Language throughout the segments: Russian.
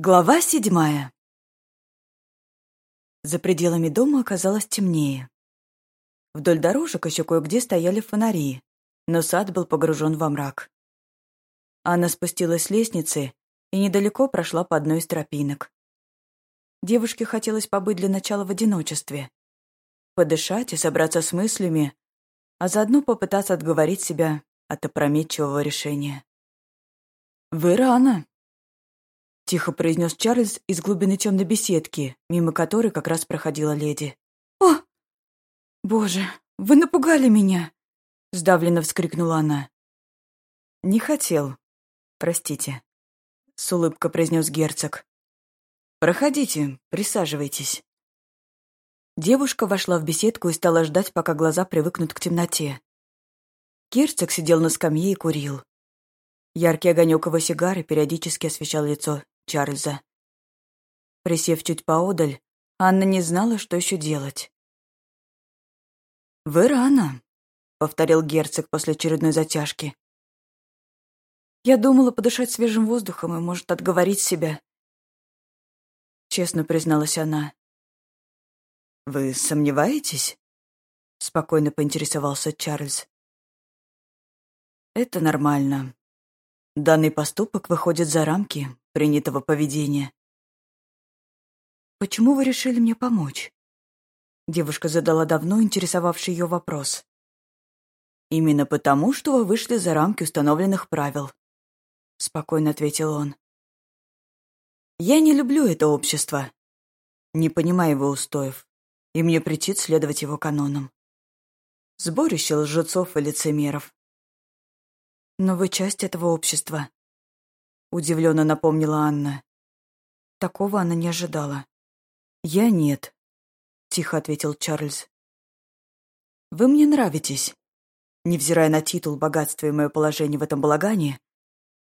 Глава седьмая. За пределами дома оказалось темнее. Вдоль дорожек еще кое-где стояли фонари, но сад был погружен во мрак. Анна спустилась с лестницы и недалеко прошла по одной из тропинок. Девушке хотелось побыть для начала в одиночестве, подышать и собраться с мыслями, а заодно попытаться отговорить себя от опрометчивого решения. «Вы рано», Тихо произнес Чарльз из глубины темной беседки, мимо которой как раз проходила леди. «О! Боже, вы напугали меня!» Сдавленно вскрикнула она. «Не хотел. Простите», — с улыбкой произнес герцог. «Проходите, присаживайтесь». Девушка вошла в беседку и стала ждать, пока глаза привыкнут к темноте. Герцог сидел на скамье и курил. Яркий огонек его сигары периодически освещал лицо Чарльза. Присев чуть поодаль, Анна не знала, что еще делать. «Вы рано», — повторил герцог после очередной затяжки. «Я думала подышать свежим воздухом и, может, отговорить себя», — честно призналась она. «Вы сомневаетесь?» — спокойно поинтересовался Чарльз. «Это нормально. Данный поступок выходит за рамки принятого поведения. «Почему вы решили мне помочь?» Девушка задала давно интересовавший ее вопрос. «Именно потому, что вы вышли за рамки установленных правил», — спокойно ответил он. «Я не люблю это общество, не понимаю его устоев, и мне претит следовать его канонам. Сборище лжецов и лицемеров. Но вы часть этого общества. Удивленно напомнила Анна. Такого она не ожидала. Я нет, тихо ответил Чарльз. Вы мне нравитесь. Невзирая на титул, богатство и мое положение в этом балагане,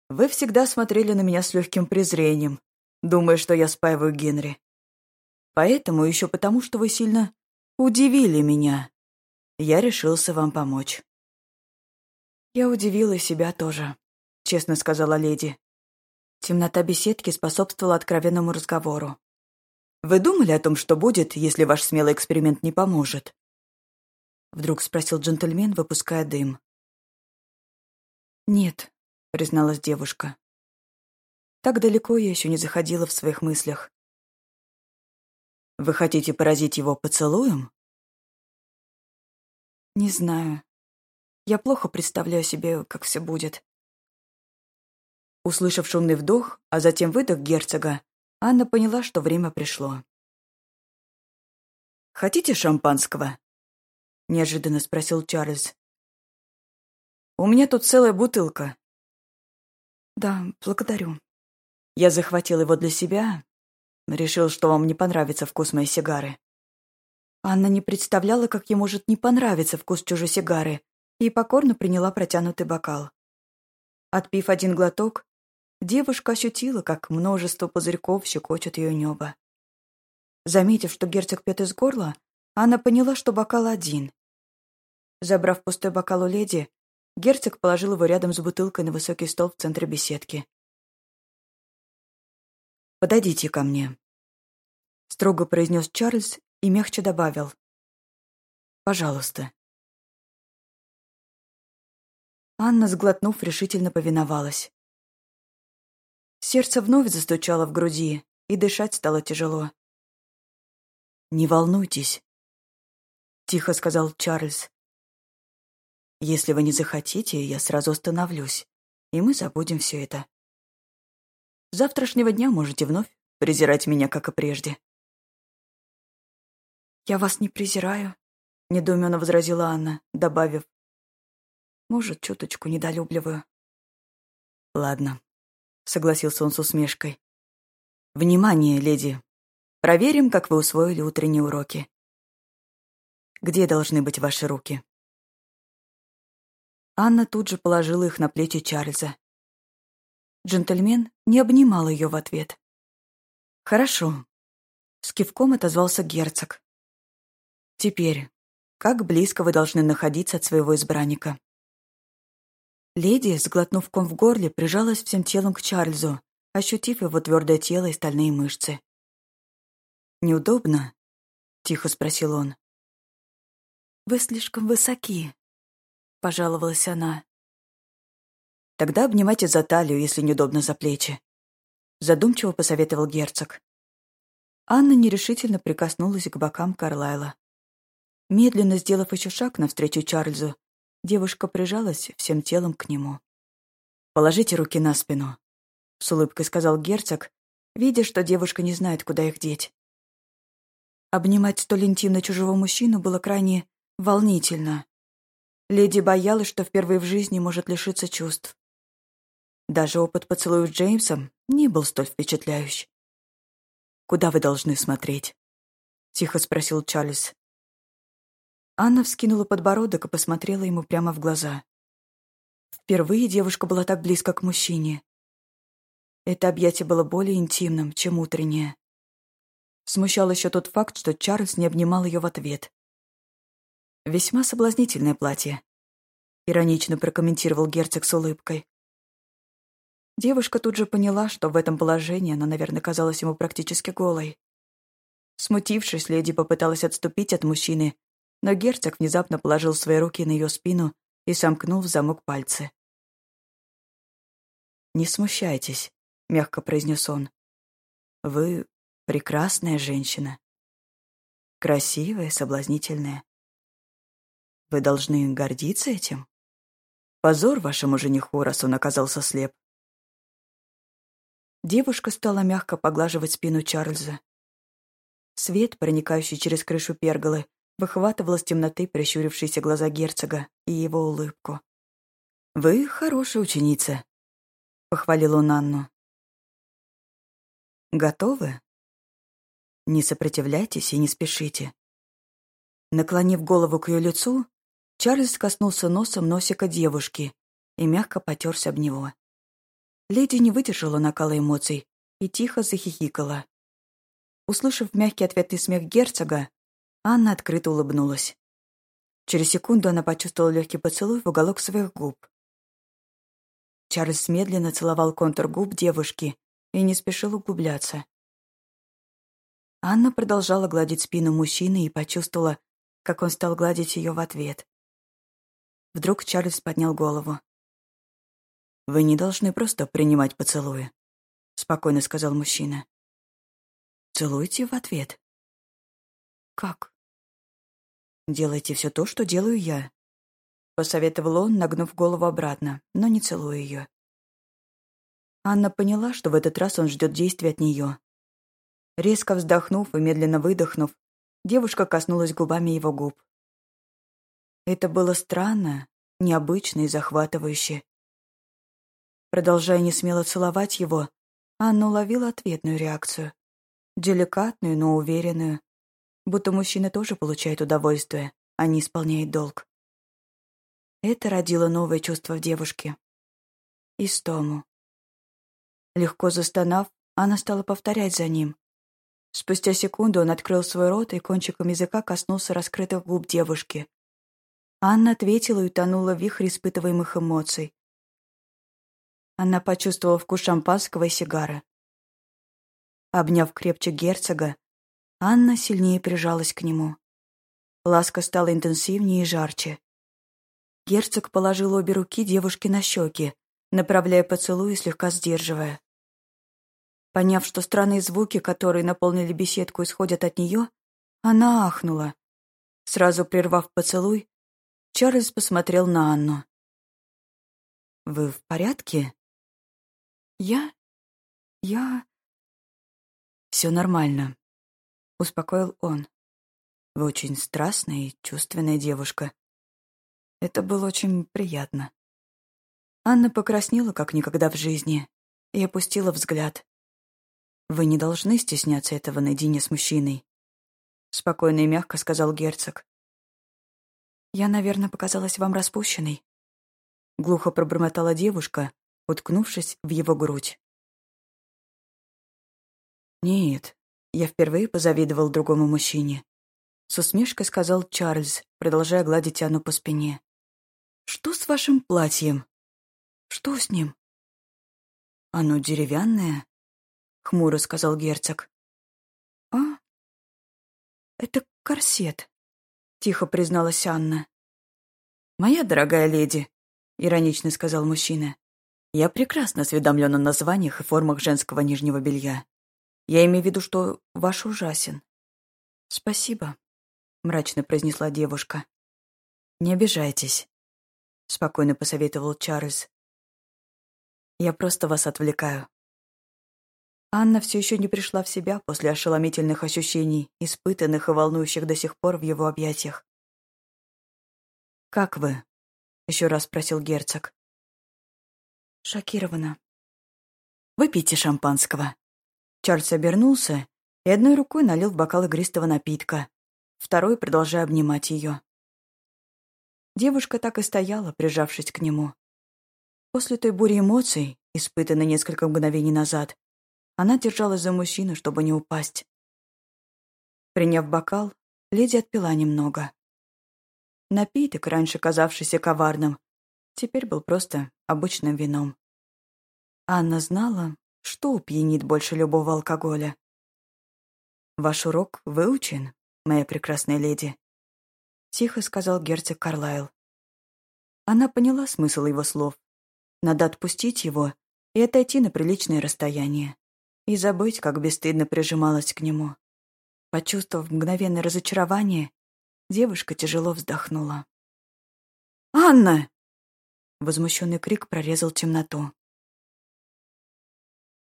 вы всегда смотрели на меня с легким презрением, думая, что я спаиваю Генри. Поэтому, еще потому, что вы сильно удивили меня, я решился вам помочь. Я удивила себя тоже, честно сказала леди. Темнота беседки способствовала откровенному разговору. «Вы думали о том, что будет, если ваш смелый эксперимент не поможет?» Вдруг спросил джентльмен, выпуская дым. «Нет», — призналась девушка. Так далеко я еще не заходила в своих мыслях. «Вы хотите поразить его поцелуем?» «Не знаю. Я плохо представляю себе, как все будет. Услышав шумный вдох, а затем выдох герцога, Анна поняла, что время пришло. «Хотите шампанского?» — неожиданно спросил Чарльз. «У меня тут целая бутылка». «Да, благодарю». Я захватил его для себя, решил, что вам не понравится вкус моей сигары. Анна не представляла, как ей может не понравиться вкус чужой сигары, и покорно приняла протянутый бокал. Отпив один глоток, девушка ощутила, как множество пузырьков щекочет ее небо. Заметив, что герцог пьет из горла, она поняла, что бокал один. Забрав пустой бокал у леди, герцог положил его рядом с бутылкой на высокий стол в центре беседки. «Подойдите ко мне», — строго произнес Чарльз и мягче добавил. «Пожалуйста». Анна, сглотнув, решительно повиновалась. Сердце вновь застучало в груди, и дышать стало тяжело. «Не волнуйтесь», — тихо сказал Чарльз. «Если вы не захотите, я сразу остановлюсь, и мы забудем все это. С завтрашнего дня можете вновь презирать меня, как и прежде». «Я вас не презираю», — недоуменно возразила Анна, добавив. «Может, чуточку недолюбливаю». «Ладно», согласился он с усмешкой. «Внимание, леди! Проверим, как вы усвоили утренние уроки. Где должны быть ваши руки?» Анна тут же положила их на плечи Чарльза. Джентльмен не обнимал ее в ответ. «Хорошо», — с кивком отозвался герцог. «Теперь, как близко вы должны находиться от своего избранника?» Леди, сглотнув ком в горле, прижалась всем телом к Чарльзу, ощутив его твердое тело и стальные мышцы. «Неудобно?» — тихо спросил он. «Вы слишком высоки», — пожаловалась она. «Тогда обнимайте за талию, если неудобно за плечи», — задумчиво посоветовал герцог. Анна нерешительно прикоснулась к бокам Карлайла. Медленно сделав еще шаг навстречу Чарльзу, девушка прижалась всем телом к нему. «Положите руки на спину», — с улыбкой сказал герцог, видя, что девушка не знает, куда их деть. Обнимать столь интимно чужого мужчину было крайне волнительно. Леди боялась, что впервые в жизни может лишиться чувств. Даже опыт поцелуя с Джеймсом не был столь впечатляющий. «Куда вы должны смотреть?» — тихо спросил Чарльз. Анна вскинула подбородок и посмотрела ему прямо в глаза. Впервые девушка была так близко к мужчине. Это объятие было более интимным, чем утреннее. Смущал еще тот факт, что Чарльз не обнимал ее в ответ. «Весьма соблазнительное платье», — иронично прокомментировал герцог с улыбкой. Девушка тут же поняла, что в этом положении она, наверное, казалась ему практически голой. Смутившись, леди попыталась отступить от мужчины, но герцог внезапно положил свои руки на ее спину и сомкнул в замок пальцы. «Не смущайтесь», — мягко произнес он. «Вы прекрасная женщина. Красивая, соблазнительная. Вы должны гордиться этим. Позор вашему жениху, раз он оказался слеп». Девушка стала мягко поглаживать спину Чарльза. Свет, проникающий через крышу перголы, выхватывал из темноты прищурившиеся глаза герцога и его улыбку. «Вы хорошая ученица», — похвалил он Анну. «Готовы?» «Не сопротивляйтесь и не спешите». Наклонив голову к ее лицу, Чарльз коснулся носом носика девушки и мягко потерся об него. Леди не выдержала накала эмоций и тихо захихикала. Услышав мягкий ответный смех герцога, Анна открыто улыбнулась. Через секунду она почувствовала легкий поцелуй в уголок своих губ. Чарльз медленно целовал контур губ девушки и не спешил углубляться. Анна продолжала гладить спину мужчины и почувствовала, как он стал гладить ее в ответ. Вдруг Чарльз поднял голову. «Вы не должны просто принимать поцелуи», — спокойно сказал мужчина. «Целуйте в ответ». «Как?» «Делайте все то, что делаю я», — посоветовал он, нагнув голову обратно, но не целуя ее. Анна поняла, что в этот раз он ждет действия от нее. Резко вздохнув и медленно выдохнув, девушка коснулась губами его губ. Это было странно, необычно и захватывающе. Продолжая несмело целовать его, Анна уловила ответную реакцию. Деликатную, но уверенную. Будто мужчина тоже получает удовольствие, а не исполняет долг. Это родило новое чувство в девушке. Истому. Легко застонав, она стала повторять за ним. Спустя секунду он открыл свой рот и кончиком языка коснулся раскрытых губ девушки. Анна ответила и утонула в вихре испытываемых эмоций. Она почувствовала вкус шампанского и сигары. Обняв крепче герцога, Анна сильнее прижалась к нему. Ласка стала интенсивнее и жарче. Герцог положил обе руки девушке на щеки, направляя поцелуй и слегка сдерживая. Поняв, что странные звуки, которые наполнили беседку, исходят от нее, она ахнула. Сразу прервав поцелуй, Чарльз посмотрел на Анну. «Вы в порядке?» «Я? Я...» «Все нормально», — успокоил он. «Вы очень страстная и чувственная девушка. Это было очень приятно». Анна покраснела, как никогда в жизни, и опустила взгляд. «Вы не должны стесняться этого наедине с мужчиной», — спокойно и мягко сказал герцог. «Я, наверное, показалась вам распущенной», — глухо пробормотала девушка, уткнувшись в его грудь. «Нет, я впервые позавидовал другому мужчине», — с усмешкой сказал Чарльз, продолжая гладить Анну по спине. «Что с вашим платьем? Что с ним?» Оно деревянное?» — хмуро сказал герцог. «А? Это корсет», — тихо призналась Анна. «Моя дорогая леди», — иронично сказал мужчина, «я прекрасно осведомлен о названиях и формах женского нижнего белья. Я имею в виду, что ваш ужасен». «Спасибо», — мрачно произнесла девушка. «Не обижайтесь», — спокойно посоветовал Чарльз. «Я просто вас отвлекаю». Анна все еще не пришла в себя после ошеломительных ощущений, испытанных и волнующих до сих пор в его объятиях. «Как вы?» — еще раз спросил герцог. «Шокирована». «Выпейте шампанского». Чарльз обернулся и одной рукой налил в бокал игристого напитка, второй продолжая обнимать ее. Девушка так и стояла, прижавшись к нему. После той бури эмоций, испытанной несколько мгновений назад, она держалась за мужчину, чтобы не упасть. Приняв бокал, леди отпила немного. Напиток, раньше казавшийся коварным, теперь был просто обычным вином. Анна знала, что упьянит больше любого алкоголя. «Ваш урок выучен, моя прекрасная леди», — тихо сказал герцог Карлайл. Она поняла смысл его слов. Надо отпустить его и отойти на приличное расстояние. И забыть, как бесстыдно прижималась к нему. Почувствовав мгновенное разочарование, девушка тяжело вздохнула. «Анна!» Возмущенный крик прорезал темноту.